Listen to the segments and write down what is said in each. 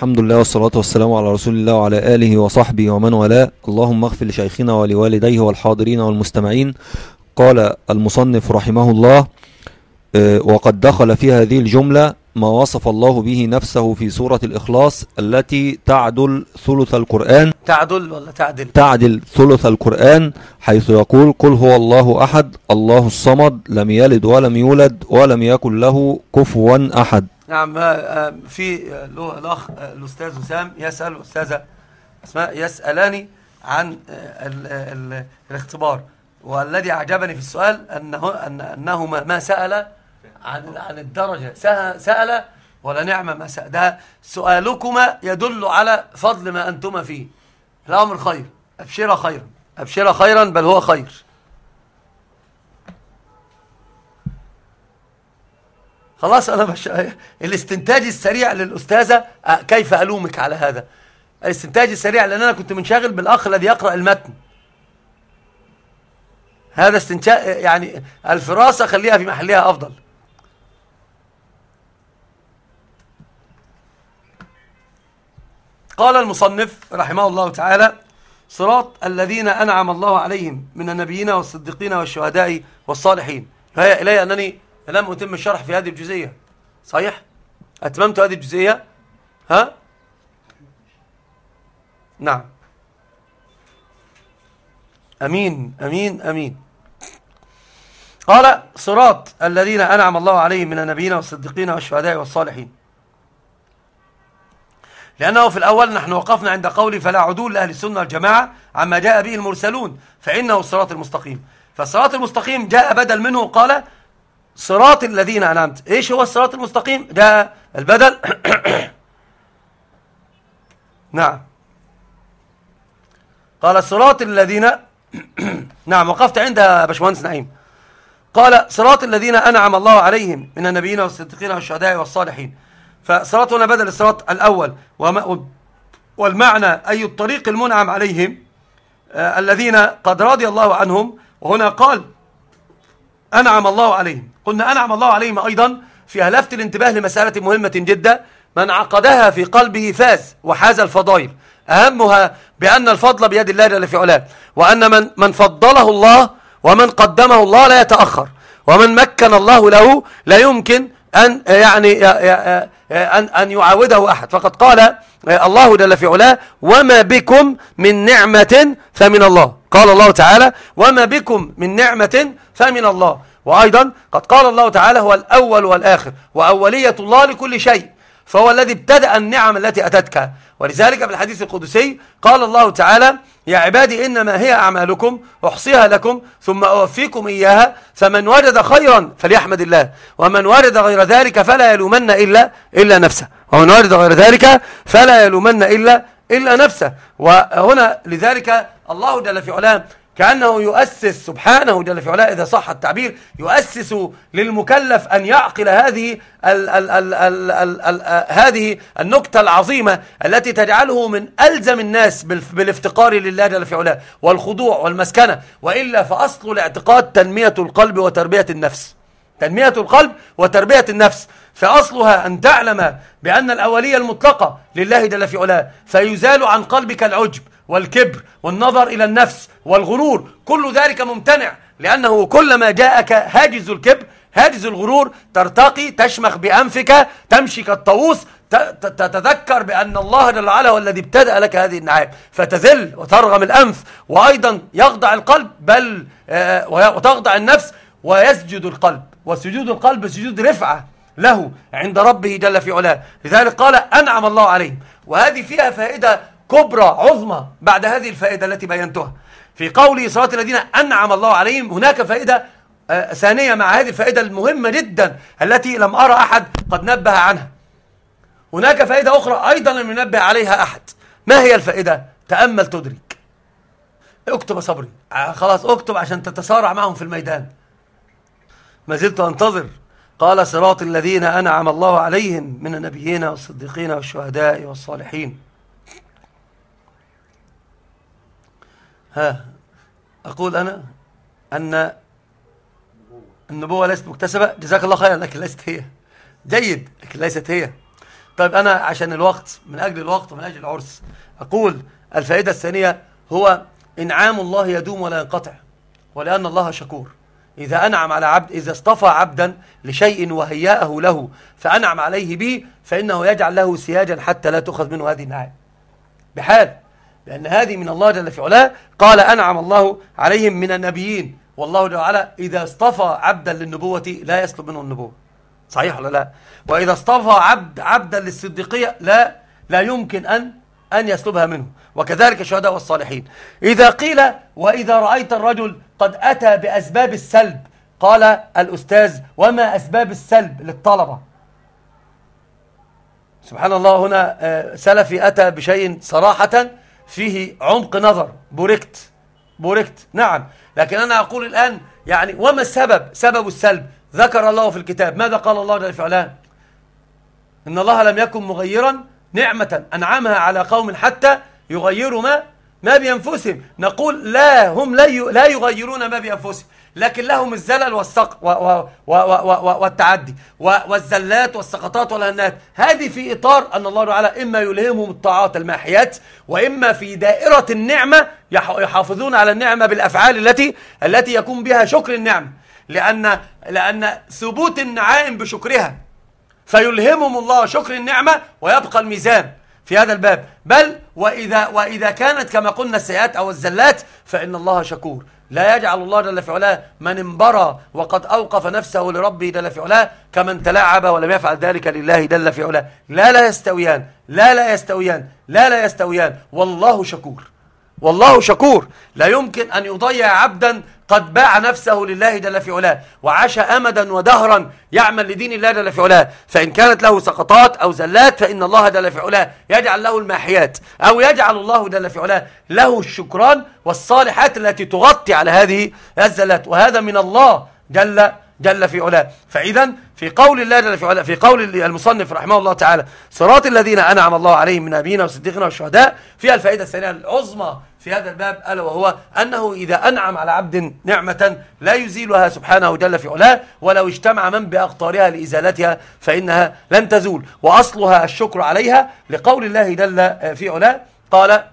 الحمد لله والصلاة والسلام على رسول الله وعلى آله وصحبه ومن والاه. اللهم اغفر لشيخنا ولوالديه والحاضرين والمستمعين. قال المصنف رحمه الله آه، وقد دخل في هذه الجملة ما وصف الله به نفسه في سورة الإخلاص التي تعدل ثلث القرآن. تعدل ولا تعدل؟ تعدل ثلث القرآن حيث يقول قل هو الله أحد الله الصمد لم يلد ولم يولد ولم يكن له كفوا أحد. نعم آه، آه، في آه، الأخ الأستاذ وسام يسأل الأستاذة أسماء يسألاني عن آه، ال- ال- الاختبار والذي أعجبني في السؤال أنه, أن أنه ما سأل عن عن الدرجة. سأل ولا نعم ما سأل. ده سؤالكما يدل على فضل ما أنتما فيه. الأمر خير. أبشر خيرا. أبشر خيرا بل هو خير. خلاص أنا مش الاستنتاج السريع للأستاذة أه، كيف ألومك على هذا؟ الاستنتاج السريع لأن أنا كنت منشغل بالأخ الذي يقرأ المتن. هذا استنتاج يعني الفراسة خليها في محلها أفضل. قال المصنف رحمه الله تعالى صراط الذين أنعم الله عليهم من النبيين والصديقين والشهداء والصالحين. هيا إلي أنني لم أتم الشرح في هذه الجزئية. صحيح؟ أتممت هذه الجزئية؟ ها؟ نعم. أمين أمين أمين. قال صراط الذين أنعم الله عليهم من النبيين والصديقين والشهداء والصالحين. لأنه في الأول نحن وقفنا عند قول فلا عدول لأهل السنة والجماعة عما جاء به المرسلون فإنه الصراط المستقيم. فالصراط المستقيم جاء بدل منه قال صراط الذين أنعمت. إيش هو الصراط المستقيم؟ جاء البدل. نعم. قال صراط الذين نعم وقفت عندها باشمهندس نعيم. قال صراط الذين أنعم الله عليهم من النبيين والصديقين والشهداء والصالحين. فصراط هنا بدل الصراط الأول. والمعنى أي الطريق المنعم عليهم آه الذين قد رضي الله عنهم. وهنا قال أنعم الله عليهم. قلنا أنعم الله عليهم أيضا فيها لفت الانتباه لمسألة مهمة جدا. من عقدها في قلبه فاز وحاز الفضائل. أهمها بأن الفضل بيد الله جل في علاه. وأن من, من فضله الله ومن قدمه الله لا يتأخر. ومن مكن الله له لا يمكن أن يعني أن أن يعاوده أحد. فقد قال الله جل في علاه وما بكم من نعمة فمن الله. قال الله تعالى وما بكم من نعمة فمن الله. وأيضا قد قال الله تعالى هو الأول والآخر وأولية الله لكل شيء فهو الذي ابتدأ النعم التي أتتك. ولذلك في الحديث القدسي قال الله تعالى يا عبادي إنما هي أعمالكم أحصيها لكم ثم أوفيكم إياها فمن وجد خيرا فليحمد الله ومن وجد غير ذلك فلا يلومن إلا, إلا نفسه. ومن وجد غير ذلك فلا يلومن إلا, إلا نفسه. وهنا لذلك الله جل في علاه كأنه يؤسس سبحانه جل في علاه إذا صح التعبير يؤسس للمكلف أن يعقل هذه ال ال ال ال ال ال هذه النكتة العظيمة التي تجعله من ألزم الناس بالافتقار لله جل في علاه والخضوع والمسكنة. وإلا فأصل الاعتقاد تنمية القلب وتربية النفس. تنمية القلب وتربية النفس. فأصلها أن تعلم بأن الأولية المطلقة لله جل في علاه فيزال عن قلبك العجب. والكبر والنظر إلى النفس والغرور كل ذلك ممتنع لأنه كلما جاءك هاجز الكبر هاجز الغرور ترتقي تشمخ بأنفك تمشي كالطاووس تتذكر بأن الله جل وعلا هو الذي ابتدأ لك هذه النعام فتذل وترغم الأنف وأيضا يخضع القلب بل وتخضع النفس ويسجد القلب. وسجود القلب سجود رفعة له عند ربه جل في علاه. لذلك قال أنعم الله عليه وهذه فيها فائدة كبرى عظمى. بعد هذه الفائدة التي بينتها في قوله صلاة الذين أنعم الله عليهم هناك فائدة آه ثانية مع هذه الفائدة المهمة جدا التي لم أرى أحد قد نبه عنها. هناك فائدة أخرى أيضا لم ينبه عليها أحد. ما هي الفائدة؟ تأمل تدرك اكتب صبري. آه خلاص اكتب عشان تتسارع معهم في الميدان. ما زلت أنتظر. قال صراط الذين أنعم الله عليهم من النبيين والصديقين والشهداء والصالحين. ها أقول أنا أن النبوة ليست مكتسبة. جزاك الله خيرا لكن ليست هي. جيد لكن ليست هي. طيب أنا عشان الوقت من أجل الوقت ومن أجل العرس أقول الفائدة الثانية هو إنعام الله يدوم ولا ينقطع ولأن الله شكور. إذا أنعم على عبد إذا اصطفى عبدا لشيء وهيأه له فأنعم عليه به فإنه يجعل له سياجا حتى لا تؤخذ منه هذه النعام بحال لأن هذه من الله جل في علاه. قال أنعم الله عليهم من النبيين. والله جل وعلا إذا اصطفى عبدا للنبوة لا يسلب منه النبوة. صحيح ولا لا؟ وإذا اصطفى عبد عبدا للصديقية لا لا يمكن أن أن يسلبها منه. وكذلك الشهداء والصالحين. إذا قيل وإذا رأيت الرجل قد أتى بأسباب السلب قال الأستاذ وما أسباب السلب للطلبة؟ سبحان الله هنا آه، سلفي أتى بشيء صراحة فيه عمق نظر. بوركت بوركت نعم. لكن أنا أقول الآن يعني وما السبب؟ سبب السلب. ذكر الله في الكتاب. ماذا قال الله علاه إن الله لم يكن مغيرا نعمة أنعمها على قوم حتى يغيروا ما؟ ما بأنفسهم. نقول لا هم لا يغيرون ما بأنفسهم. لكن لهم الزلل والسق و و و و والتعدي. والزلات والسقطات والهنات. هذه في إطار أن الله تعالى إما يلهمهم الطاعات الماحيات وإما في دائرة النعمة يحافظون على النعمة بالأفعال التي التي يكون بها شكر النعمة لأن لأن ثبوت النعائم بشكرها فيلهمهم الله شكر النعمة ويبقى الميزان في هذا الباب. بل وإذا, وإذا كانت كما قلنا السيئات أو الزلات فإن الله شكور. لا يجعل الله جل في علاه من انبرى وقد أوقف نفسه لربه جل في علاه كمن تلاعب ولم يفعل ذلك لله جل في علاه. لا لا يستويان لا لا يستويان لا لا يستويان. والله شكور. والله شكور. لا يمكن أن يضيع عبدا قد باع نفسه لله جل في علاه وعاش أمدا ودهرا يعمل لدين الله جل في علاه. فإن كانت له سقطات أو زلات فإن الله جل في علاه يجعل له الماحيات أو يجعل الله جل في علاه له الشكران والصالحات التي تغطي على هذه الزلات. وهذا من الله جل جل في علاه. فإذا في قول الله جل في علاه في قول المصنف رحمه الله تعالى صراط الذين أنعم الله عليهم من نبينا وصديقنا والشهداء فيها الفائدة الثانية العظمى في هذا الباب ألا وهو أنه إذا أنعم على عبد نعمة لا يزيلها سبحانه جل في علاه ولو اجتمع من بأقطارها لإزالتها فإنها لن تزول. وأصلها الشكر عليها لقول الله جل في علاه قال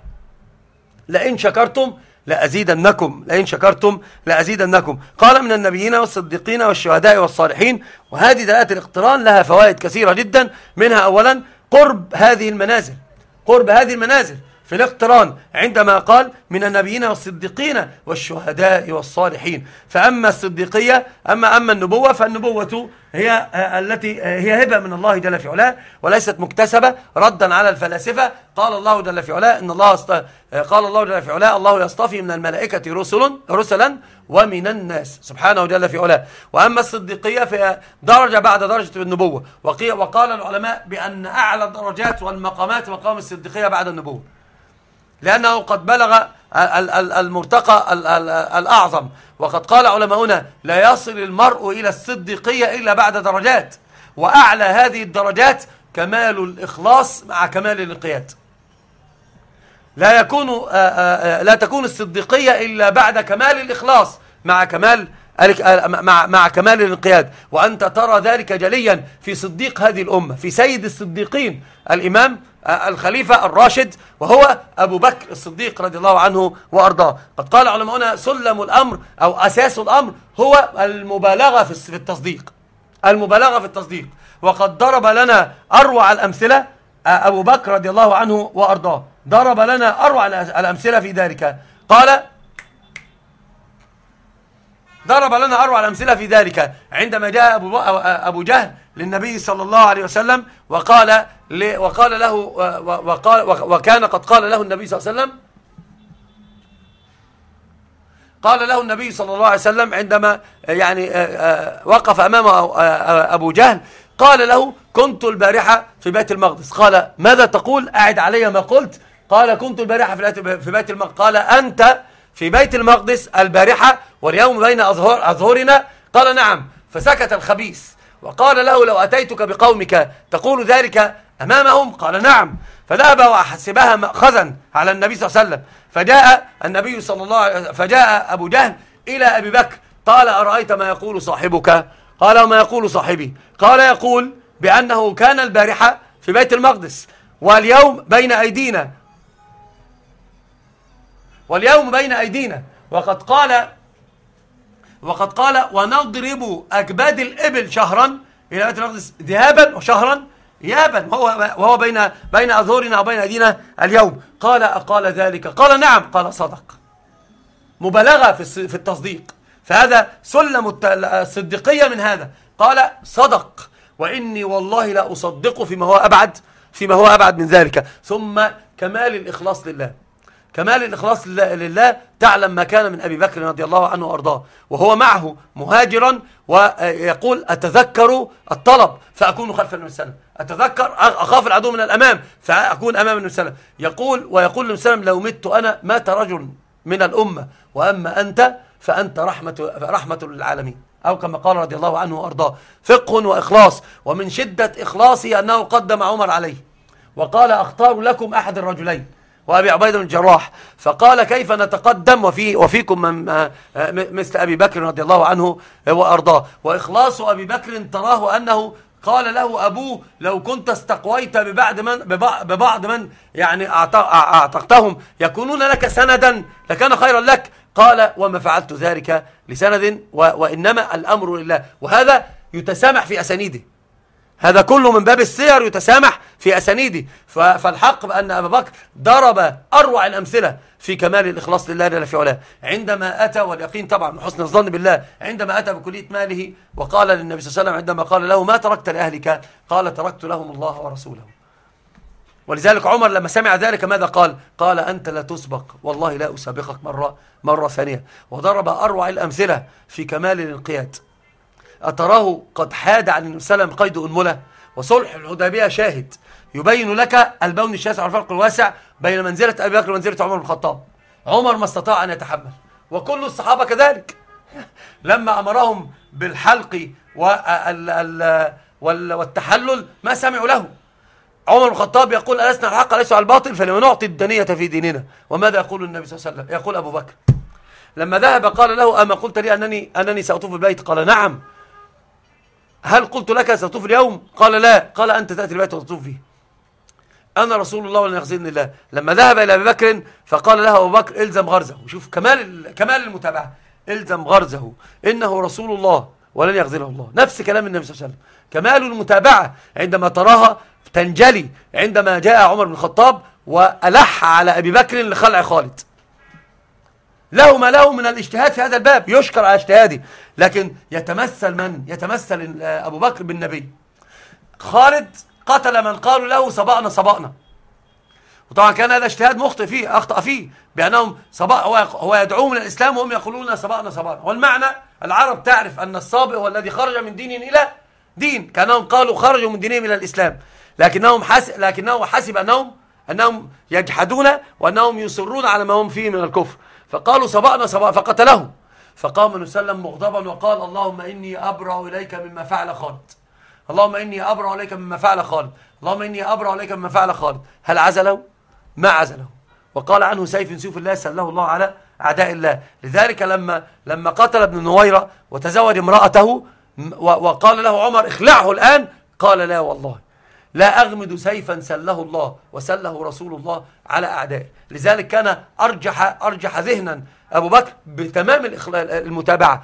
لئن شكرتم لأزيدنكم لئن شكرتم لأزيدنكم. قال من النبيين والصديقين والشهداء والصالحين وهذه دلالة الاقتران لها فوائد كثيرة جدا. منها أولا قرب هذه المنازل. قرب هذه المنازل. في الاقتران عندما قال من النبيين والصديقين والشهداء والصالحين. فأما الصديقية أما أما النبوة فالنبوة هي التي هي هبة من الله جل في علاه وليست مكتسبة. ردا على الفلاسفة قال الله جل في علاه إن الله است... قال الله جل في علاه الله يصطفي من الملائكة رسل رسلا ومن الناس. سبحانه جل في علاه. وأما الصديقية فهي درجة بعد درجة النبوة. وقال العلماء بأن أعلى الدرجات والمقامات مقام الصديقية بعد النبوة. لأنه قد بلغ المرتقى الأعظم. وقد قال علماؤنا لا يصل المرء إلى الصديقية إلا بعد درجات. وأعلى هذه الدرجات كمال الإخلاص مع كمال الانقياد. لا يكون لا تكون الصديقية إلا بعد كمال الإخلاص مع كمال مع مع كمال الانقياد. وأنت ترى ذلك جليا في صديق هذه الأمة في سيد الصديقين الإمام الخليفة الراشد وهو أبو بكر الصديق رضي الله عنه وأرضاه. قد قال علماؤنا سلم الأمر أو أساس الأمر هو المبالغة في التصديق. المبالغة في التصديق. وقد ضرب لنا أروع الأمثلة أبو بكر رضي الله عنه وأرضاه. ضرب لنا أروع الأمثلة في ذلك. قال ضرب لنا أروع الأمثلة في ذلك. عندما جاء أبو, أبو جهل للنبي صلى الله عليه وسلم وقال وقال له وقال وكان قد قال له النبي صلى الله عليه وسلم قال له النبي صلى الله عليه وسلم عندما يعني آه، آه، وقف أمامه آه، أبو جهل قال له كنت البارحة في بيت المقدس. قال ماذا تقول؟ أعد علي ما قلت. قال كنت البارحة في بيت المقدس. قال أنت في بيت المقدس البارحة واليوم بين أظهر أظهرنا؟ قال نعم فسكت الخبيث وقال له لو أتيتك بقومك تقول ذلك أمامهم؟ قال نعم. فذهب وحسبها مأخذا على النبي صلى الله عليه وسلم. فجاء النبي صلى الله عليه وسلم فجاء أبو جهل إلى أبي بكر قال أرأيت ما يقول صاحبك؟ قال وما يقول صاحبي؟ قال يقول بأنه كان البارحة في بيت المقدس واليوم بين أيدينا. واليوم بين أيدينا. وقد قال وقد قال ونضرب أكباد الإبل شهرا إلى بيت المقدس ذهابا وشهرا إيابا. وهو, وهو بين بين أظهرنا وبين أيدينا اليوم. قال أقال ذلك. قال نعم. قال صدق. مبالغة في التصديق. فهذا سلم الصديقية من هذا. قال صدق. وإني والله لا أصدقه فيما هو أبعد فيما هو أبعد من ذلك. ثم كمال الإخلاص لله. كمال الإخلاص لله تعلم ما كان من أبي بكر رضي الله عنه وأرضاه. وهو معه مهاجرا ويقول أتذكر الطلب فأكون خلف النبي صلى الله عليه وسلم. أتذكر أخاف العدو من الأمام فأكون أمام النبي صلى الله عليه وسلم. يقول ويقول النبي صلى الله عليه وسلم لو مت أنا مات رجل من الأمة وأما أنت فأنت رحمة, رحمة للعالمين. أو كما قال رضي الله عنه وأرضاه فقه وإخلاص. ومن شدة إخلاصه أنه قدم عمر عليه. وقال أختار لكم أحد الرجلين. وأبي عبيدة بن الجراح فقال كيف نتقدم وفي وفيكم من آه، آه، مثل أبي بكر رضي الله عنه وأرضاه. وإخلاص أبي بكر تراه أنه قال له أبوه لو كنت استقويت ببعض من, ببعض من يعني أعتقتهم يكونون لك سندا لكان خيرا لك. قال وما فعلت ذلك لسند وإنما الأمر لله. وهذا يتسامح في أسانيده. هذا كله من باب السير يتسامح في أسانيده فالحق بأن أبا بكر ضرب أروع الأمثلة في كمال الإخلاص لله جل في علاه. عندما أتى واليقين طبعا حسن الظن بالله عندما أتى بكلية ماله وقال للنبي صلى الله عليه وسلم عندما قال له ما تركت لأهلك؟ قال تركت لهم الله ورسوله. ولذلك عمر لما سمع ذلك ماذا قال؟ قال أنت لا تسبق والله لا أسابقك مرة, مرة ثانية. وضرب أروع الأمثلة في كمال الانقياد. أتراه قد حاد عن النبي صلى الله عليه وسلم قيد أنملة. وصلح الحديبية شاهد. يبين لك البون الشاسع والفرق الواسع بين منزلة أبي بكر ومنزلة عمر بن الخطاب. عمر ما استطاع أن يتحمل وكل الصحابة كذلك. لما أمرهم بالحلق والتحلل ما سمعوا له. عمر بن الخطاب يقول ألسنا الحق ليس على الباطل؟ فلما نعطي الدنية في ديننا. وماذا يقول النبي صلى الله عليه وسلم؟ يقول أبو بكر لما ذهب قال له أما قلت لي أنني, أنني سأطوف البيت قال نعم. هل قلت لك ستطوف اليوم؟ قال لا. قال أنت تأتي البيت وتطوف فيه. أنا رسول الله ولن يخزني الله. لما ذهب إلى أبي بكر فقال له أبو بكر إلزم غرزه. شوف كمال كمال المتابعة. إلزم غرزه. إنه رسول الله ولن يخزنه الله. نفس كلام النبي صلى الله عليه وسلم. كمال المتابعة عندما تراها تنجلي. عندما جاء عمر بن الخطاب وألح على أبي بكر لخلع خالد. له ما له من الاجتهاد في هذا الباب يشكر على اجتهاده. لكن يتمثل من؟ يتمثل أبو بكر بالنبي خالد قتل من قالوا له سبقنا سبقنا وطبعا كان هذا اجتهاد مخطئ فيه أخطأ فيه بأنهم سبق هو يدعوهم إلى الإسلام وهم يقولون سبقنا سبقنا والمعنى العرب تعرف أن السابق هو الذي خرج من دين إلى دين. كأنهم قالوا خرجوا من دينهم إلى الإسلام. لكنهم حسب لكنه حسب أنهم أنهم يجحدون وأنهم يصرون على ما هم فيه من الكفر. فقالوا سبقنا سبق فقتله. فقام وسلم مغضبا وقال اللهم إني أبرأ إليك مما فعل خالد. اللهم إني أبرأ إليك مما فعل خالد. اللهم إني أبرأ إليك مما فعل خالد. هل عزله؟ ما عزله. وقال عنه سيف سيف الله سله الله على أعداء الله. لذلك لما لما قتل ابن نويرة وتزوج امرأته وقال له عمر اخلعه الآن قال لا والله. لا أغمد سيفا سله الله وسله رسول الله على أعدائه. لذلك كان أرجح, أرجح ذهنا أبو بكر بتمام المتابعة.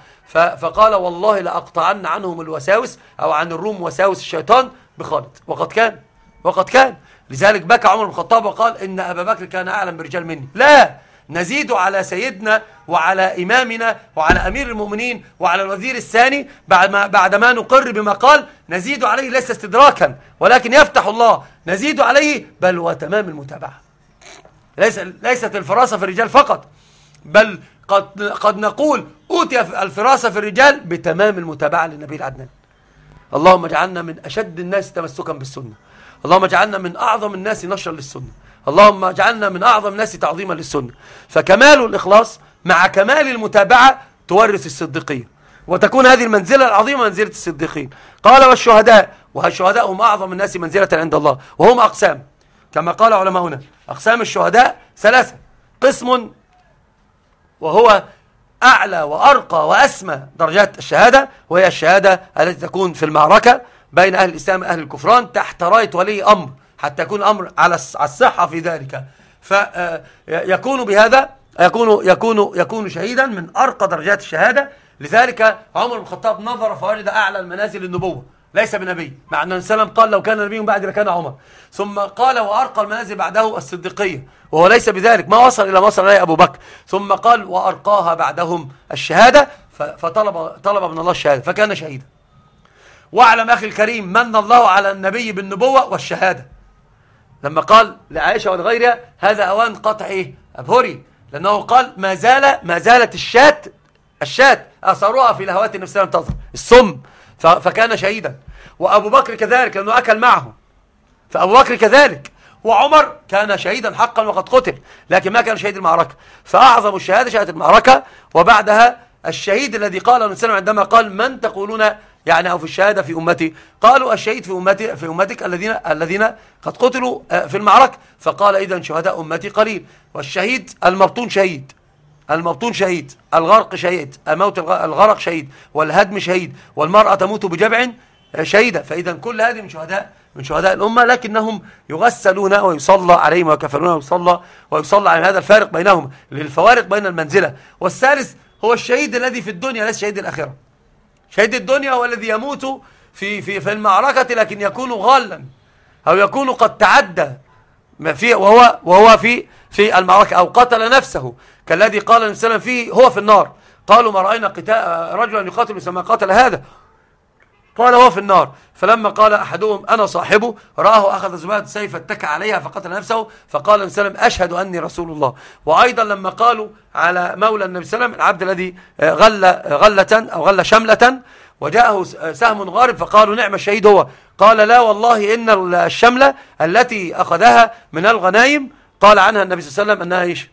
فقال والله لأقطعن عنهم الوساوس أو عن الروم وساوس الشيطان بخالد. وقد كان وقد كان. لذلك بكى عمر بن الخطاب وقال إن أبا بكر كان أعلم برجال مني. لا! نزيد على سيدنا وعلى إمامنا وعلى أمير المؤمنين وعلى الوزير الثاني بعد ما, بعد ما نقر بما قال نزيد عليه ليس استدراكا ولكن يفتح الله نزيد عليه بل وتمام المتابعة. ليس ليست الفراسة في الرجال فقط بل قد, قد نقول أوتي الفراسة في الرجال بتمام المتابعة للنبي العدنان. اللهم اجعلنا من أشد الناس تمسكا بالسنة. اللهم اجعلنا من أعظم الناس نشرا للسنة. اللهم اجعلنا من أعظم الناس تعظيما للسنة. فكمال الإخلاص مع كمال المتابعة تورث الصديقية وتكون هذه المنزلة العظيمة منزلة الصديقين. قال والشهداء والشهداء هم أعظم الناس منزلة عند الله وهم أقسام. كما قال علماؤنا أقسام الشهداء ثلاثة قسم وهو أعلى وأرقى وأسمى درجات الشهادة وهي الشهادة التي تكون في المعركة بين أهل الإسلام وأهل الكفران تحت راية ولي أمر. حتى يكون الأمر على الصحة في ذلك. فيكون آه، بهذا يكون يكون يكون شهيدا من أرقى درجات الشهادة. لذلك عمر بن الخطاب نظر فوجد أعلى المنازل النبوة ليس بنبي مع أن السلام قال لو كان نبي بعد لكان عمر. ثم قال وأرقى المنازل بعده الصديقية وهو ليس بذلك. ما وصل إلى ما وصل أبو بكر. ثم قال وأرقاها بعدهم الشهادة فطلب طلب من الله الشهادة فكان شهيدا. واعلم أخي الكريم من الله على النبي بالنبوة والشهادة. لما قال لعائشة ولغيرها هذا أوان قطع إيه أبهري لأنه قال ما زال ما زالت الشات الشات أثرها في لهوات النفس لم تظهر. السم فكان شهيدا. وأبو بكر كذلك لأنه أكل معه. فأبو بكر كذلك. وعمر كان شهيدا حقا وقد قتل لكن ما كان شهيد المعركة. فأعظم الشهادة شهادة المعركة وبعدها الشهيد الذي قال النبي عندما قال من تقولون يعني أو في الشهادة في أمتي. قالوا الشهيد في أمتي في أمتك الذين الذين قد قتلوا آه، في المعركة. فقال إذا شهداء أمتي قليل. والشهيد المبطون شهيد. المبطون شهيد. الغرق شهيد. الموت الغرق شهيد. والهدم شهيد. والمرأة تموت بجبع آه، شهيدة. فإذا كل هذه من شهداء من شهداء الأمة لكنهم يغسلون ويصلى عليهم ويكفلون ويصلى ويصلى على هذا الفارق بينهم للفوارق بين المنزلة. والثالث هو الشهيد الذي في الدنيا ليس شهيد الآخرة. شهيد الدنيا هو الذي يموت في في في المعركة لكن يكون غالا أو يكون قد تعدى في وهو وهو في في المعركة أو قتل نفسه كالذي قال النبي صلى الله عليه وسلم فيه هو في النار. قالوا ما رأينا رجلا يقاتل مثل ما قاتل هذا. قال هو في النار. فلما قال أحدهم أنا صاحبه رآه أخذ زباد سيف اتكى عليها فقتل نفسه فقال النبي صلى الله عليه وسلم أشهد أني رسول الله. وأيضا لما قالوا على مولى النبي صلى الله عليه وسلم العبد الذي غل غلة أو غل شملة وجاءه سهم غارب فقالوا نعم الشهيد هو. قال لا والله إن الشملة التي أخذها من الغنايم قال عنها النبي صلى الله عليه وسلم أنها إيش؟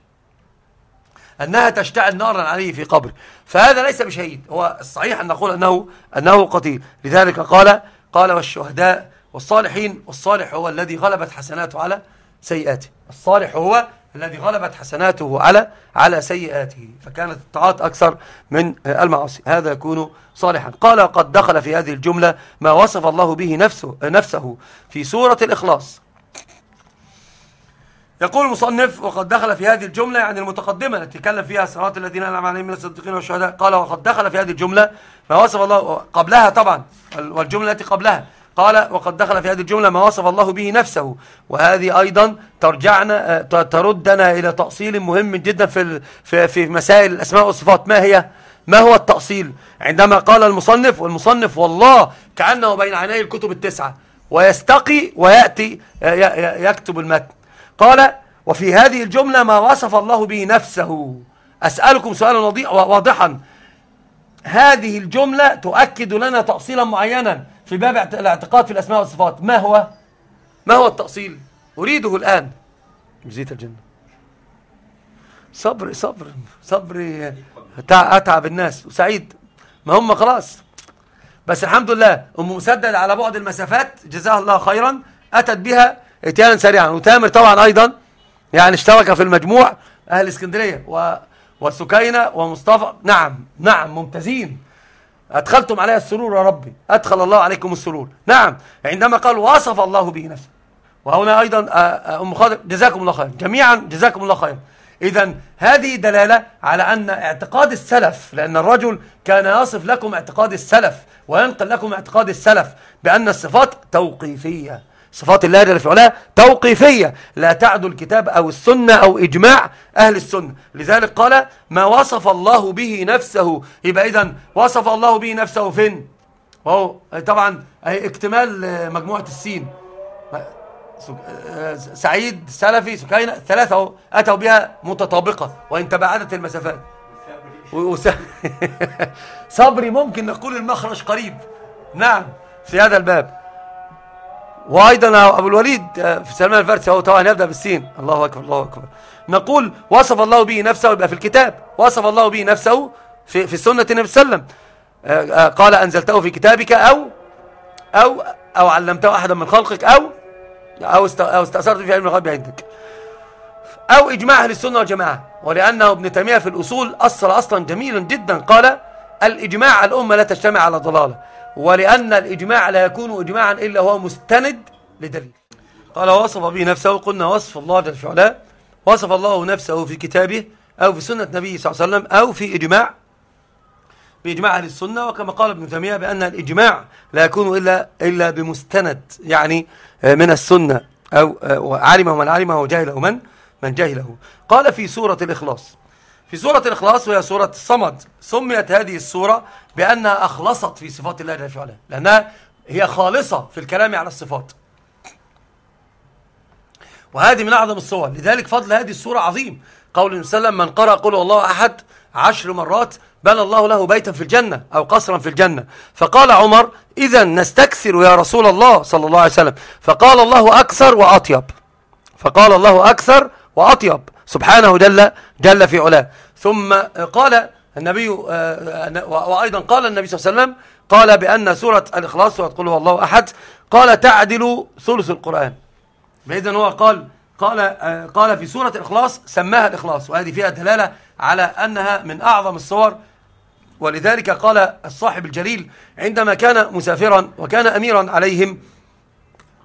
أنها تشتعل نارا عليه في قبر. فهذا ليس بشهيد. هو الصحيح أن نقول أنه, أنه قتيل. لذلك قال قال والشهداء والصالحين والصالح هو الذي غلبت حسناته على سيئاته. الصالح هو الذي غلبت حسناته على على سيئاته. فكانت الطاعات أكثر من المعاصي. هذا يكون صالحا. قال قد دخل في هذه الجملة ما وصف الله به نفسه, نفسه في سورة الإخلاص. يقول المصنف وقد دخل في هذه الجملة يعني المتقدمة التي تكلم فيها صراط الذين أنعم عليهم من الصديقين والشهداء. قال وقد دخل في هذه الجملة ما وصف الله قبلها طبعا والجملة التي قبلها. قال وقد دخل في هذه الجملة ما وصف الله به نفسه. وهذه أيضا ترجعنا تردنا إلى تأصيل مهم جدا في في في مسائل الأسماء والصفات. ما هي؟ ما هو التأصيل؟ عندما قال المصنف والمصنف والله كأنه بين عيني الكتب التسعة. ويستقي ويأتي يكتب المتن. قال وفي هذه الجملة ما وصف الله به نفسه. أسألكم سؤالا واضحا. هذه الجملة تؤكد لنا تأصيلا معينا في باب الاعتقاد في الأسماء والصفات. ما هو؟ ما هو التأصيل؟ أريده الآن. جزيت الجنة. صبر صبر صبر. أتعب الناس. وسعيد ما هم؟ خلاص. بس الحمد لله أم مسدد على بعد المسافات. جزاها الله خيرا. أتت بها اتيانا سريعا. وتامر طبعا أيضا يعني اشترك في المجموع. أهل إسكندرية و وسكينة ومصطفى. نعم نعم ممتازين. أدخلتم علي السرور يا ربي. أدخل الله عليكم السرور. نعم عندما قال وصف الله به نفسه. وهنا أيضا أم خالد جزاكم الله خير جميعا جزاكم الله خير إذا هذه دلالة على أن اعتقاد السلف لأن الرجل كان يصف لكم اعتقاد السلف وينقل لكم اعتقاد السلف بأن الصفات توقيفية. صفات الله جل في علاه توقيفية. لا تعد الكتاب أو السنة أو إجماع أهل السنة. لذلك قال ما وصف الله به نفسه. يبقى إذن وصف الله به نفسه فين؟ وهو طبعا اكتمال مجموعة السين. سعيد سلفي سكينة ثلاثة أتوا بها متطابقة. وإن تباعدت المسافات. صبري ممكن نقول المخرج قريب. نعم في هذا الباب. وأيضا أبو الوليد آه، في سلمان الفارسي هو طبعا يبدأ بالسين. الله أكبر الله أكبر. نقول وصف الله به نفسه يبقى في الكتاب. وصف الله به نفسه في, في السنة النبي صلى الله عليه وسلم. آه، آه، قال أنزلته في كتابك أو أو أو علمته أحدا من خلقك أو أو استأثرت في علم الغيب عندك. أو إجماع أهل السنة والجماعة. ولأنه ابن تيمية في الأصول أصل أصلا جميلا جدا. قال الإجماع الأمة لا تجتمع على ضلالة. ولأن الإجماع لا يكون إجماعا إلا هو مستند لدليل. قال وصف به نفسه قلنا وصف الله جل وعلا وصف الله نفسه في كتابه أو في سنة نبيه صلى الله عليه وسلم أو في إجماع بإجماع أهل السنة. وكما قال ابن تيمية بأن الإجماع لا يكون إلا, إلا بمستند يعني من السنة أو علمه من علمه وجهله من من جهله قال في سورة الإخلاص في سورة الإخلاص وهي سورة الصمد سميت هذه السورة بأنها أخلصت في صفات الله جل وعلا لأنها هي خالصة في الكلام على الصفات. وهذه من أعظم الصور لذلك فضل هذه السورة عظيم. قول وسلم من قرأ قل الله أحد عشر مرات بنى الله له بيتا في الجنة أو قصرا في الجنة. فقال عمر إذا نستكثر يا رسول الله صلى الله عليه وسلم. فقال الله أكثر وأطيب. فقال الله أكثر وأطيب. سبحانه جل, جل في علاه. ثم قال النبي وأيضا قال النبي صلى الله عليه وسلم قال بأن سورة الإخلاص قل هو الله أحد قال تعدل ثلث القرآن. فإذا هو قال قال قال في سورة الإخلاص سماها الإخلاص وهذه فيها دلالة على أنها من أعظم الصور. ولذلك قال الصاحب الجليل عندما كان مسافرا وكان أميرا عليهم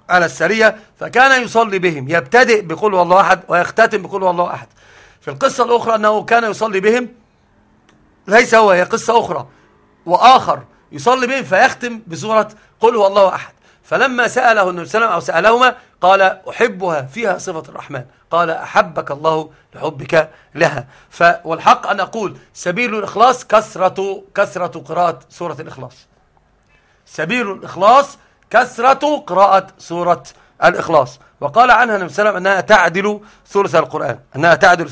على السرية فكان يصلي بهم يبتدئ بقول والله أحد ويختتم بقول والله أحد. في القصة الأخرى أنه كان يصلي بهم ليس هو هي قصة أخرى. وآخر يصلي بهم فيختم بسورة قل هو الله أحد. فلما سأله النبي صلى الله عليه وسلم أو سألهما قال أحبها فيها صفة الرحمن. قال أحبك الله لحبك لها. ف والحق أن أقول سبيل الإخلاص كثرة كثرة قراءة سورة الإخلاص. سبيل الإخلاص كثرة قراءة سورة الإخلاص. وقال عنها النبي صلى الله عليه وسلم أنها تعدل ثلث القرآن. أنها تعدل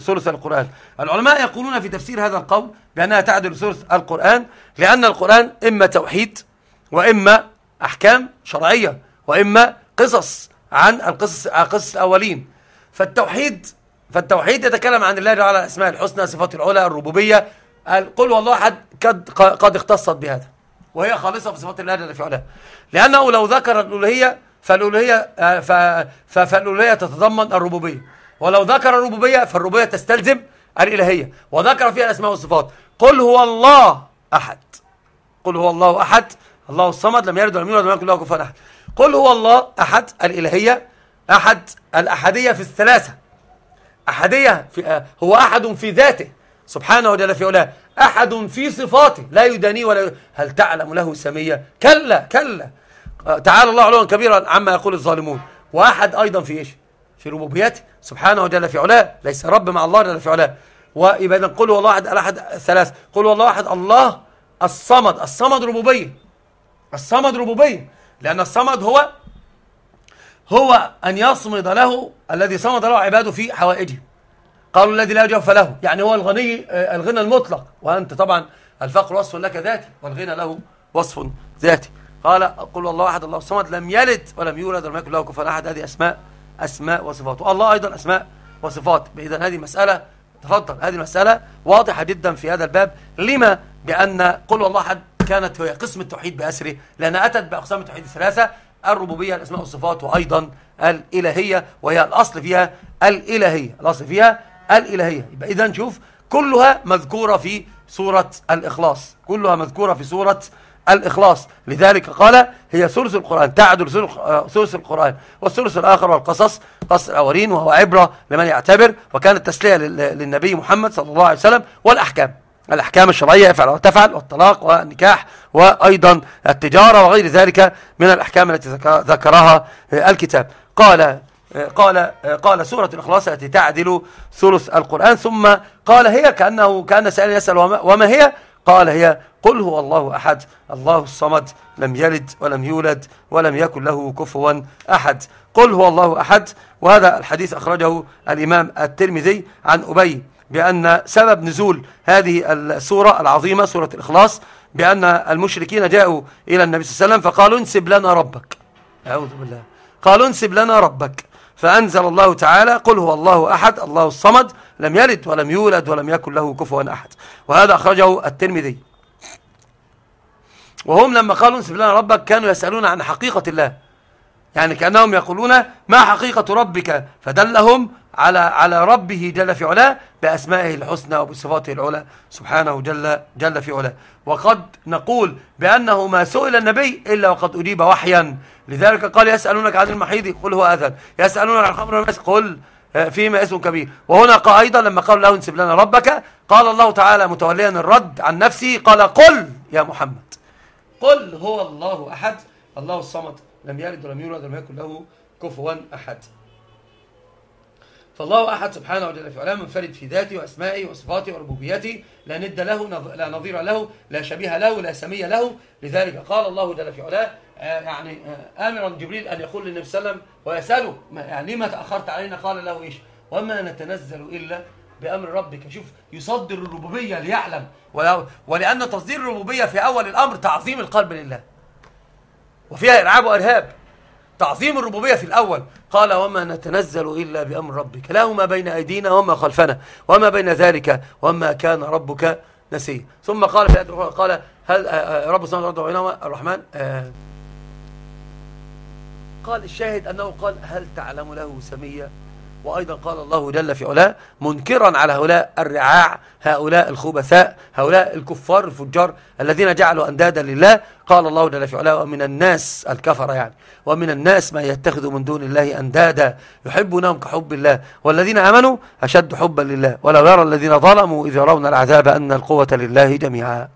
ثلث القرآن. العلماء يقولون في تفسير هذا القول بأنها تعدل ثلث القرآن لأن القرآن إما توحيد وإما أحكام شرعية وإما قصص عن القصص قصص الأولين. فالتوحيد فالتوحيد يتكلم عن الله تعالى الأسماء الحسنى صفات العلى الربوبية. قل والله أحد قد, قد اختصت بهذا. وهي خالصة في صفات الله جل في علاه. لأنه لو ذكر الألوهية فالألوهية فالألوهية تتضمن الربوبية. ولو ذكر الربوبية فالربوبية تستلزم الإلهية. وذكر فيها الأسماء والصفات. قل هو الله أحد. قل هو الله أحد. الله الصمد لم يلد ولم يولد ولم يكن له كفوا أحد. قل هو الله أحد الإلهية. أحد الأحدية في الثلاثة. أحدية في هو أحد في ذاته. سبحانه وجل في علاه. أحد في صفاته. لا يداني ولا هل تعلم له سمية؟ كلا كلا. تعالى الله علوا كبيرا عما يقول الظالمون. وأحد أيضا في إيش؟ في ربوبيته. سبحانه وجل في علاه. ليس رب مع الله جل في علاه. إذن قل والله أحد الأحد ثلاث قل والله أحد الله الصمد. الصمد ربوبية الصمد ربوبية لأن الصمد هو هو أن يصمد له الذي صمد له عباده في حوائجه. قالوا الذي لا يجوف له. يعني هو الغني الغنى المطلق. وأنت طبعا الفقر وصف لك ذاتي والغنى له وصف ذاتي. قال قل الله أحد الله الصمد لم يلد ولم يولد ولم يكن له كفوا أحد. هذه أسماء أسماء وصفات. والله أيضا أسماء وصفات. إذا هذه مسألة تفضل. هذه مسألة واضحة جدا في هذا الباب. لما؟ بأن قل الله أحد كانت هي قسم التوحيد بأسره. لأنها أتت بأقسام التوحيد الثلاثة الربوبية الأسماء والصفات وأيضا الإلهية وهي الأصل فيها الإلهية. الأصل فيها الإلهية. يبقى إذا نشوف كلها مذكورة في سورة الإخلاص. كلها مذكورة في سورة الإخلاص. لذلك قال هي ثلث القرآن تعدل ثلث القرآن. والثلث الآخر والقصص قص الأولين وهو عبرة لمن يعتبر وكانت تسلية للنبي محمد صلى الله عليه وسلم والأحكام. الأحكام الشرعية يفعل وتفعل والطلاق والنكاح وأيضا التجارة وغير ذلك من الأحكام التي ذكرها الكتاب. قال قال قال سورة الإخلاص التي تعدل ثلث القرآن ثم قال هي كأنه كأن سائل يسأل وما هي؟ قال هي قل هو الله أحد الله الصمد لم يلد ولم يولد ولم يكن له كفوا أحد. قل هو الله أحد وهذا الحديث أخرجه الإمام الترمذي عن أبي بأن سبب نزول هذه السورة العظيمة سورة الإخلاص بأن المشركين جاءوا إلى النبي صلى الله عليه وسلم فقالوا انسب لنا ربك. أعوذ بالله. قالوا انسب لنا ربك. فأنزل الله تعالى قل هو الله أحد الله الصمد لم يلد ولم يولد ولم يكن له كفوا أحد. وهذا أخرجه الترمذي. وهم لما قالوا انسب لنا ربك كانوا يسألون عن حقيقة الله. يعني كأنهم يقولون ما حقيقة ربك؟ فدلهم على على ربه جل في علاه بأسمائه الحسنى وبصفاته العلى. سبحانه جل جل في علاه. وقد نقول بأنه ما سئل النبي إلا وقد أجيب وحيا. لذلك قال يسألونك عن المحيض قل هو أذن يسألونك عن الخمر قل فيما اسم كبير. وهنا قال أيضا لما قالوا له انسب لنا ربك قال الله تعالى متوليا الرد عن نفسه قال قل يا محمد. قل هو الله أحد. الله الصمد لم يلد ولم يولد ولم يكن له كفوا أحد. فالله أحد سبحانه وجل في علاه منفرد في ذاته وأسمائه وصفاته وربوبيته لا ند له لا نظير له لا شبيه له لا سمي له. لذلك قال الله جل في علاه آه، يعني آه، آمرا جبريل أن يقول للنبي صلى الله عليه وسلم ويسأله يعني لما تأخرت علينا؟ قال له إيش؟ وما نتنزل إلا بأمر ربك. شوف يصدر الربوبية ليعلم ولأن تصدير الربوبية في أول الأمر تعظيم القلب لله وفيها إرعاب وإرهاب. تعظيم الربوبية في الأول. قال وما نتنزل إلا بأمر ربك. له ما بين أيدينا وما خلفنا. وما بين ذلك وما كان ربك نسيه ثم قال في قال هل آه، آه، رب السماوات والأرض وبينهما الرحمن آه قال الشاهد أنه قال هل تعلم له سميا؟ وأيضا قال الله جل في علاه منكرا على هؤلاء الرعاع هؤلاء الخبثاء هؤلاء الكفار الفجار الذين جعلوا أندادا لله. قال الله جل في علاه ومن الناس الكفر يعني. ومن الناس ما يتخذ من دون الله أندادا يحبونهم كحب الله والذين آمنوا أشد حبا لله. ولو يرى الذين ظلموا إذ يرون العذاب أن القوة لله جميعا.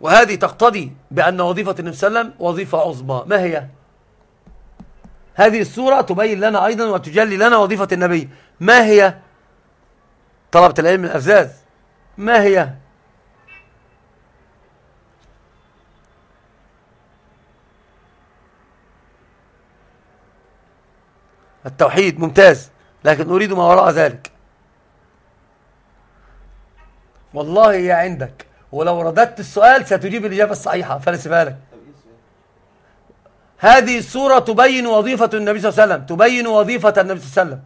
وهذه تقتضي بأن وظيفة النبي صلى الله عليه وسلم وظيفة عظمى. ما هي؟ هذه السورة تبين لنا أيضا وتجلي لنا وظيفة النبي. ما هي طلبة العلم الأفزاز ما هي؟ التوحيد ممتاز لكن أريد ما وراء ذلك. والله هي عندك ولو رددت السؤال ستجيب الإجابة الصحيحة فلسفها لك. هذه السورة تبين وظيفة النبي صلى الله عليه وسلم تبين وظيفة النبي صلى الله عليه وسلم.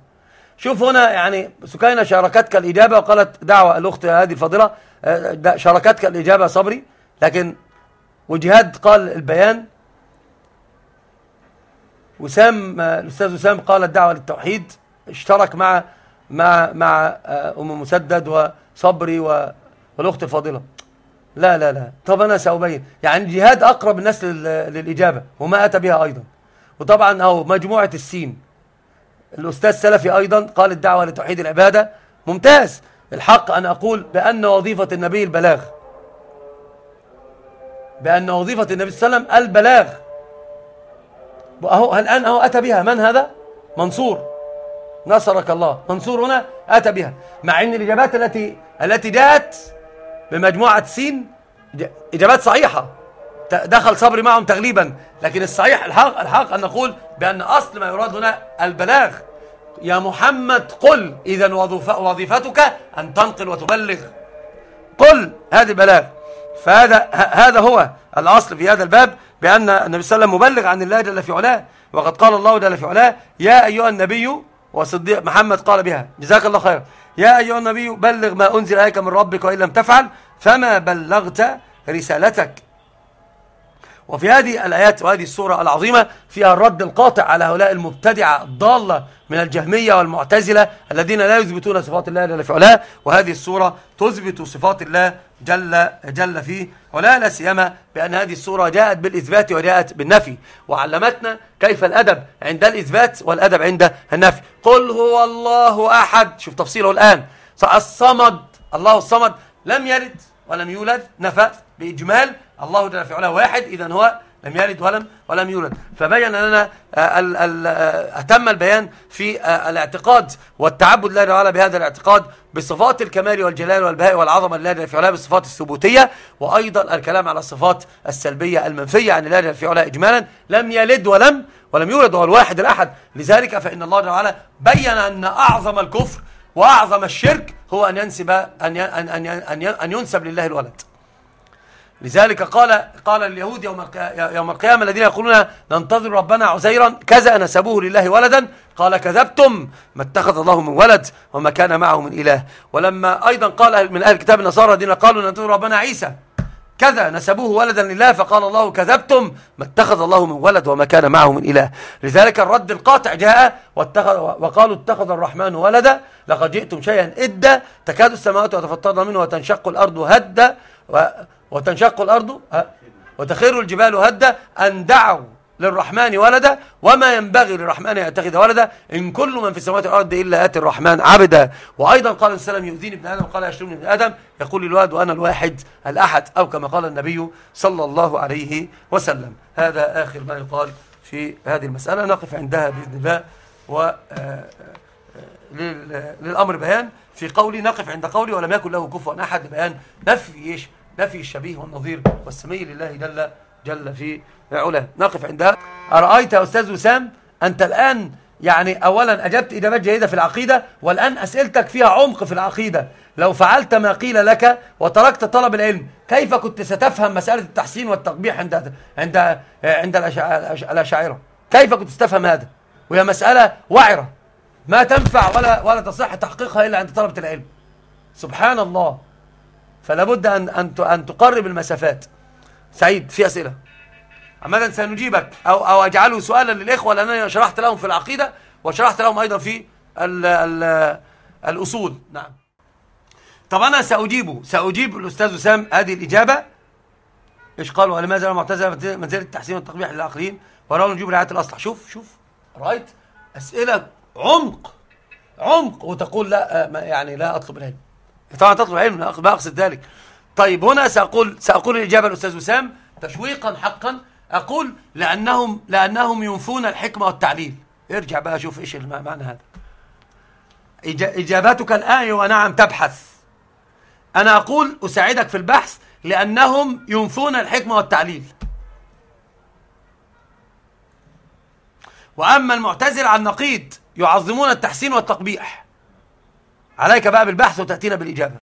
شوف هنا يعني سكينة شاركتك الإجابة وقالت دعوة الأخت هذه الفضيلة آه، شاركتك الإجابة صبري لكن وجهاد قال البيان. وسام آه، الأستاذ وسام قال الدعوة للتوحيد اشترك مع مع مع آه، أم مسدد وصبري والأخت الفاضلة لا لا لا. طب أنا سأبين. يعني الجهاد أقرب الناس للإجابة وما أتى بها أيضا. وطبعا أو مجموعة السين. الأستاذ سلفي أيضا قال الدعوة لتوحيد العبادة. ممتاز. الحق أن أقول بأن وظيفة النبي البلاغ. بأن وظيفة النبي صلى الله عليه وسلم البلاغ. وأهو الآن أهو أتى بها. من هذا؟ منصور. نصرك الله. منصور هنا أتى بها. مع أن الإجابات التي التي جاءت بمجموعة سين. إجابات صحيحة. دخل صبري معهم تغليبا. لكن الصحيح الحق, الحق أن نقول بأن أصل ما يراد هنا البلاغ. يا محمد قل. إذا وظيفتك أن تنقل وتبلغ. قل. هذه البلاغ. فهذا هذا هو الأصل في هذا الباب بأن النبي صلى الله عليه وسلم مبلغ عن الله جل في علاه. وقد قال الله جل في علاه يا أيها النبي وصديق محمد قال بها. جزاك الله خير يا أيها النبي بلغ ما أنزل إليك من ربك وإن لم تفعل فما بلغت رسالتك. وفي هذه الآيات وهذه السورة العظيمة فيها الرد القاطع على هؤلاء المبتدعة الضالة من الجهمية والمعتزلة الذين لا يثبتون صفات الله جل في علاه وهذه السورة تثبت صفات الله جل, جل في علاه لا سيما بأن هذه السورة جاءت بالإثبات وجاءت بالنفي. وعلمتنا كيف الأدب عند الإثبات والأدب عند النفي. قل هو الله أحد. شوف تفصيله الآن. الصمد الله الصمد لم يلد ولم يولد نفى بإجمال. الله جل في علاه واحد إذا هو لم يلد ولم ولم يولد. فبين لنا آه، أتم البيان في آه، الاعتقاد والتعبد لله تعالى بهذا الاعتقاد بصفات الكمال والجلال والبهاء والعظمة لله جل في علاه بالصفات الثبوتية وأيضا الكلام على الصفات السلبية المنفية عن الله جل في علاه إجمالا. لم يلد ولم ولم يولد هو الواحد الأحد. لذلك فإن الله تعالى بين أن أعظم الكفر وأعظم الشرك هو أن ينسب أن أن أن أن ينسب لله الولد. لذلك قال قال اليهود يوم يوم القيامة الذين يقولون ننتظر ربنا عزيرا كذا نسبوه لله ولدا. قال كذبتم ما اتخذ الله من ولد وما كان معه من إله. ولما أيضا قال من أهل الكتاب النصارى الذين قالوا ننتظر ربنا عيسى. كذا نسبوه ولدا لله فقال الله كذبتم ما اتخذ الله من ولد وما كان معه من إله. لذلك الرد القاطع جاء واتخذ وقالوا اتخذ الرحمن ولدا لقد جئتم شيئا إدا تكاد السماوات وتفطرن منه وتنشق الأرض هدا وتنشق الأرض وتخير الجبال هدا أن دعوا للرحمن ولدا وما ينبغي للرحمن أن يتخذ ولدا. إن كل من في السماوات والأرض إلا آتي الرحمن عبدا. وأيضا قال السلام يؤذيني ابن آدم قال يشتمني ابن آدم. يقول لي الولد وأنا الواحد الأحد أو كما قال النبي صلى الله عليه وسلم. هذا آخر ما يقال في هذه المسألة. نقف عندها بإذن الله. و آه، آه، للأمر بيان. في قولي نقف عند قولي ولم يكن له كفوا أحد بيان. نفي إيش؟ نفي الشبيه والنظير والسمي لله جل جل في علا نقف عندها. أرأيت يا أستاذ وسام أنت الآن يعني أولا أجبت إجابات جيدة في العقيدة والآن أسئلتك فيها عمق في العقيدة. لو فعلت ما قيل لك وتركت طلب العلم كيف كنت ستفهم مسألة التحسين والتقبيح عند عند عند الأشاعرة؟ كيف كنت ستفهم هذا؟ وهي مسألة وعرة ما تنفع ولا ولا تصح تحقيقها إلا عند طلبة العلم. سبحان الله. فلا بد أن أن أن تقرب المسافات. سعيد في أسئلة؟ عمدا سنجيبك أو, أو أجعله سؤالا للإخوة لأنني شرحت لهم في العقيدة وشرحت لهم أيضا في ال ال الأصول. نعم. طب أنا سأجيبه. سأجيب الأستاذ وسام هذه الإجابة. إيش قالوا؟ لماذا معتزلة منزلة التحسين والتقبيح للآخرين؟ ورأوا نجيب رعاية الأصلح. شوف شوف. رأيت أسئلة عمق. عمق. وتقول لا يعني لا أطلب العلم. طبعا تطلب العلم لا أقصد ذلك. طيب هنا سأقول سأقول الإجابة الأستاذ وسام تشويقا حقا. أقول لأنهم لأنهم ينفون الحكمة والتعليل. ارجع بقى شوف إيش معنى هذا. إجابتك الآن ونعم تبحث. أنا أقول أساعدك في البحث لأنهم ينفون الحكمة والتعليل. وأما المعتزل عن نقيض يعظمون التحسين والتقبيح. عليك بقى بالبحث وتأتينا بالإجابة.